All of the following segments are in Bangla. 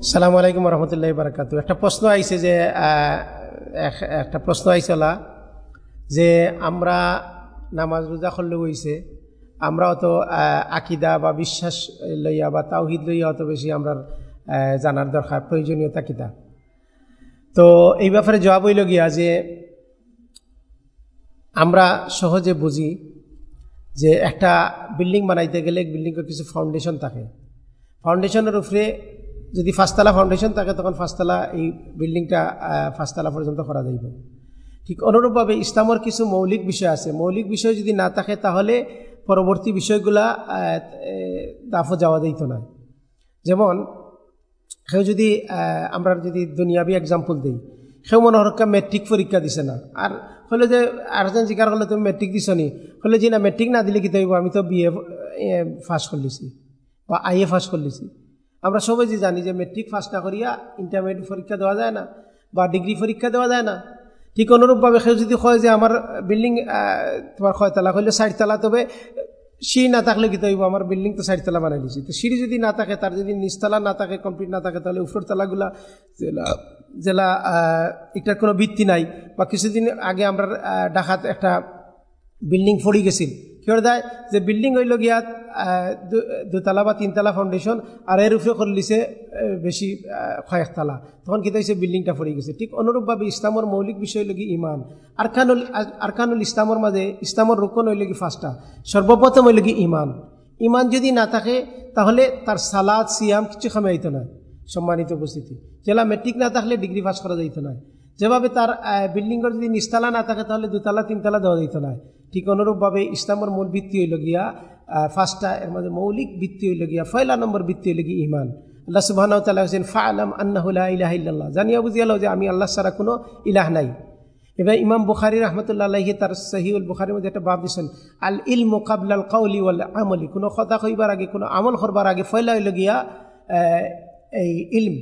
সালাম আলাইকুম রহমতুল্লাহ বারাকাত একটা প্রশ্ন আইছে যে এক- একটা প্রশ্ন আইসলা যে আমরা নামাজ রোজা করলে হইছে, আমরা অত আকিদা বা বিশ্বাস লইয়া বা তাওহিদ লইয়া অত বেশি আমরা জানার দরকার, প্রয়োজনীয়তা কিতা? তো এই ব্যাপারে জবাব হইল গিয়া যে, আমরা সহজে বুঝি যে একটা বিল্ডিং বানাইতে গেলে বিল্ডিংয়ের কিছু ফাউন্ডেশন থাকে। ফাউন্ডেশনের উপরে যদি ফার্স্টতলা ফাউন্ডেশন থাকে তখন ফার্স্টতলা এই বিল্ডিংটা আহ, ফার্স্টতলা পর্যন্ত করা যাইব। ঠিক অনুরূপভাবে ইসলামের কিছু মৌলিক বিষয় আছে। মৌলিক বিষয় যদি না থাকে তাহলে পরবর্তী বিষয়গুলা দাফও যাওয়া যাইত না। যেমন কেউ যদি আমরা যদি দুনিয়াবি এক্সাম্পল দিই সেও মনে হরক্কা মেট্রিক পরীক্ষা দিছে না। আর হলে যে আরেকজন জিকার করলে তুমি মেট্রিক দিছ নি? হলে যে না মেট্রিক না দিলে কি তৈব আমি তো বিএ ফার্স্ট করলিছি বা আইএ ফার্স্ট করলিছি। আমরা সবাই যে জানি যে মেট্রিক ফার্স্ট না করিয়া ইন্টারমিডিয়েট পরীক্ষা দেওয়া যায় না বা ডিগ্রি পরীক্ষা দেওয়া যায় না, ঠিক অনুরূপভাবে কেউ যদি কয় যে আমার বিল্ডিং তোমার ছয়তলা হইলে চারতলা, তবে সিঁড়ি না থাকলে কি তৈব আমার বিল্ডিং তো চারতলা বানাই দিছি। তো সিঁড়ি যদি না থাকে, তার যদি নিচতলা না থাকে কমপ্লিট না থাকে, তাহলে উপরতলাগুলা জেলা জেলা এটার কোনো ভিত্তি নাই। বা কিছুদিন আগে আমরা ঢাকাত একটা বিল্ডিং পড়ি গেছিল। কিয় দেয় যে বিল্ডিং হইল গিয়া আহ, দু- দুতলা বা তিনতলা ফাউন্ডেশন আর এর উপরে করে লিছে আহ, বেশি কয়েকতলা তখন কি হয়েছে বিল্ডিংটা পড়ে গেছে? ঠিক অনুরূপভাবে ইসলামের মৌলিক বিষয় কি ইমান। আরকানুল আরকানুল ইসলামের মাঝে ইসলামের রোকন হইল কি ফার্স্টটা সর্বপ্রথম হইল কি ইমান। ইমান যদি না থাকে তাহলে তার সালাদ সিয়াম কিছু খামে হইতো না সম্মানিত উপস্থিতি। জেলা মেট্রিক না থাকলে ডিগ্রি পাস করা যাইতো না যেভাবে তার বিল্ডিংয়ের যদি নিচতলা না থাকে তাহলে দুতলা তিনতলা দেওয়া যেত না ঠিক অনুরূপভাবে ইসলামের মূল ভিত্তি হইল গিয়া ফার্স্টটা এর মধ্যে মৌলিক ভিত্তি হইল গিয়া, ফয়লা নম্বর ভিত্তি হইল গিয়া ইমান আল্লাহ সুবাহ তাল্লাহ হোসেন ফা আলম আন্নাহুল্লাহ ইলাহ ইল্লাল্লাহ। জানিয়া বুঝিয়াল যে আমি আল্লাহ ছাড়া কোনো ইলাহ নাই। এবার ইমাম বুখারি রহমতুল্লাহ তার সহিউল বুখারির মধ্যে একটা বাপ দিচ্ছেন আল ইল মোকাবলাল কাউলি ওয়াল আমলি। কোনো কথা কইবার আগে, কোনো আমল করবার আগে ফয়লা হইল গিয়া এই ইলম।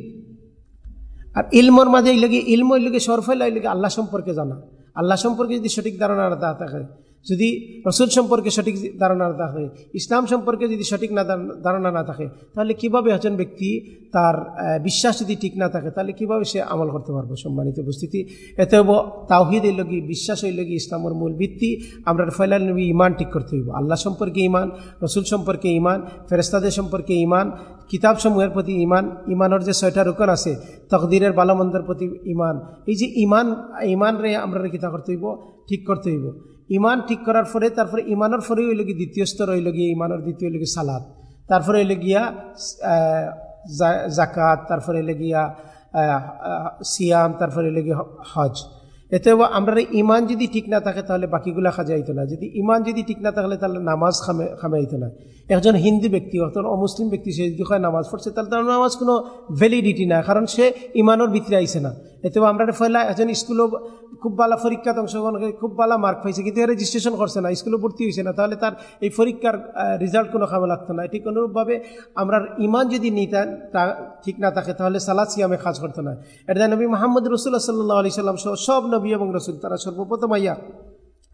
আর ইলমর মাঝে এই লগে ইলম ওই লগে সরফেলা এই লগে আল্লাহ সম্পর্কে জানা। আল্লাহ সম্পর্কে যদি সঠিক ধারণা থাকে যদি রসুল সম্পর্কে সঠিক ধারণা না থাকে, ইসলাম সম্পর্কে যদি সঠিক না ধার- ধারণা না থাকে, তাহলে কীভাবে একজন ব্যক্তি তার বিশ্বাস যদি ঠিক না থাকে, তাহলে কীভাবে সে আমল করতে পারব? সম্মানিত উপস্থিতি, এতে তাওহিদ এই লগি, বিশ্বাস এই লগি ইসলামের মূল ভিত্তি। আমরা ফয়লাল নবী ইমান ঠিক করতে হইব। আল্লাহ সম্পর্কে ইমান রসুল সম্পর্কে ইমান ফেরেস্তাদের সম্পর্কে ইমান কিতাব সমূহের প্রতি ইমান ইমানের যে ছয়টা রুকন আছে তকদিরের বালামন্দের প্রতি ইমান। এই যে ইমান ইমান রে আমরা কিতা করতে হইব ঠিক করতে হইব ইমান ঠিক করার পরে তারপরে ইমানের পরে হইল গিয়ে দ্বিতীয় স্তর হইল গিয়ে ইমানের দ্বিতীয় গিয়ে সালাদ তারপরে হইল গিয়া জাকাত তারপরে হইল গিয়া সিয়াম তারপরে হইল গিয়া হজ। এতে আমরা ইমান যদি ঠিক না থাকে তাহলে বাকিগুলা খাজা হইতো না যদি ইমান যদি ঠিক না থাকলে তাহলে নামাজ খামে খামে না একজন হিন্দু ব্যক্তি, অর্থাৎ অমুসলিম ব্যক্তি, সে যদি হয় নামাজ পড়ছে, তাহলে তার নামাজ কোনো ভ্যালিডিটি না কারণ সে ইমানের ভিতরে আইছে না। এতে আমরা ফেলা একজন স্কুলও খুব ভালো পরীক্ষাতে অংশগ্রহণ করে খুব ভালো মার্ক পাইছে, কিন্তু রেজিস্ট্রেশন করছে না স্কুলে ভর্তি হয়েছে না, তাহলে তার এই পরীক্ষার রেজাল্ট কোনো খামে লাগতো না। ঠিক অনুরূপভাবে আমরা ইমান যদি নিতা তা- ঠিক না থাকে, তাহলে সালাদ সিয়ামে কাজ করতো না। এটা নবী মোহাম্মদ রসুল্লাহ সাল্লাহ আলি সাল্লাম সহ সব নবী এবং রসুল, তারা সর্বপ্রথম আইয়া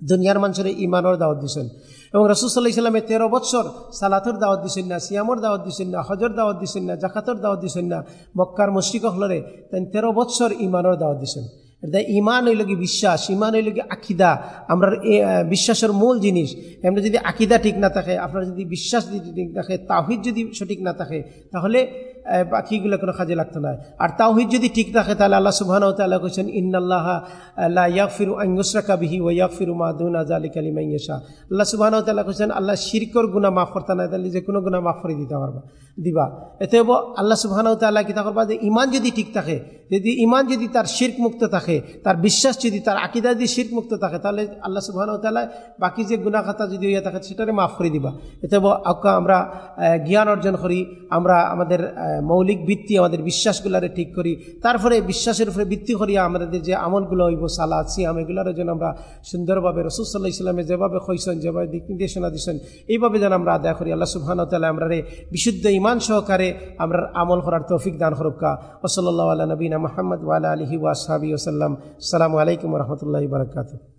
দুনিয়ার মানুষের ইমানের দাওয়াত দিছেন। এবং রসুল সাল্লাহ ইসলামে তেরো বছর সালাতর দাওয়াত দিছেন না, সিয়ামর দাওয়াত দিছেন না, হজর দাওয়াত দিছেন না, জাকাতর দাওয়াত দিছেন না, মক্কার মুশ্রিক হলরে তাই তেরো বছর ইমানের দাওয়াত দিছেন। এটা ইমান হইল কি বিশ্বাস ইমান হইল কি আকিদা, আমরা বিশ্বাসের মূল জিনিস। এমনি যদি আকিদা ঠিক না থাকে, আপনার যদি বিশ্বাস যদি ঠিক থাকে তাহিদ যদি সঠিক না থাকে, তাহলে বাকিগুলো কোনো কাজে লাগতো না। আর তাওহিদ যদি ঠিক থাকে, তাহলে আল্লাহ সুবহান তাল্লাহ কৈছেন ইন্নাল্লাহ আল্লাহ ইয়াকফিরু আইয়ুসরাকা বিহি ওয়া ইয়াকফিরু মা দুনা যালিকা লিমান ইয়াশা। আল্লাহ সুবহান তাল্লাহ কৈছেন আল্লাহ শিরকর গুনাহ মাফ করতে না তাহলে যে কোনো গুনাহ মাফ করে দিতে পারবা, দিবা। এতে আল্লাহ সুবহান তাল্লাহ কিতা করবা যে ইমান যদি ঠিক থাকে, যদি ইমান যদি তার শির্ক মুক্ত থাকে, তার বিশ্বাস যদি, তার আকিদা যদি শির্ক মুক্ত থাকে, তাহলে আল্লাহ সুবহান তাল্লাহ বাকি যে গুনাহ খাতা যদি হইয়া থাকে, সেটারে মাফ করে দিবা। এতে আকা আমরা জ্ঞান অর্জন করি, আমরা আমাদের মৌলিক ভিত্তি আমাদের বিশ্বাসগুলারে ঠিক করি। তারপরে বিশ্বাসের উপরে ভিত্তি করিয়া আমাদের যে আমলগুলো হইব সালাদ সিয়াম এগুলোর যেন আমরা সুন্দরভাবে রসুল সাল্লাহ ইসলামে যেভাবে কইসেন যেভাবে দিক নির্দেশনা দিচ্ছেন এইভাবে যেন আমরা আদায় করি। আল্লাহ সুবহান তাল্লাহ আমরা রে বিশুদ্ধ ইমান সহকারে আমরা আমল করার তৌফিক দান হরক্কা ওসল্লাহ আল্লাহ নবীনা মোহাম্মদ ওয়ালা আলহি ওয়াসাবি ওসাল্লাম সালামু আলাইকুম রহমতুল্লাহ বারকাত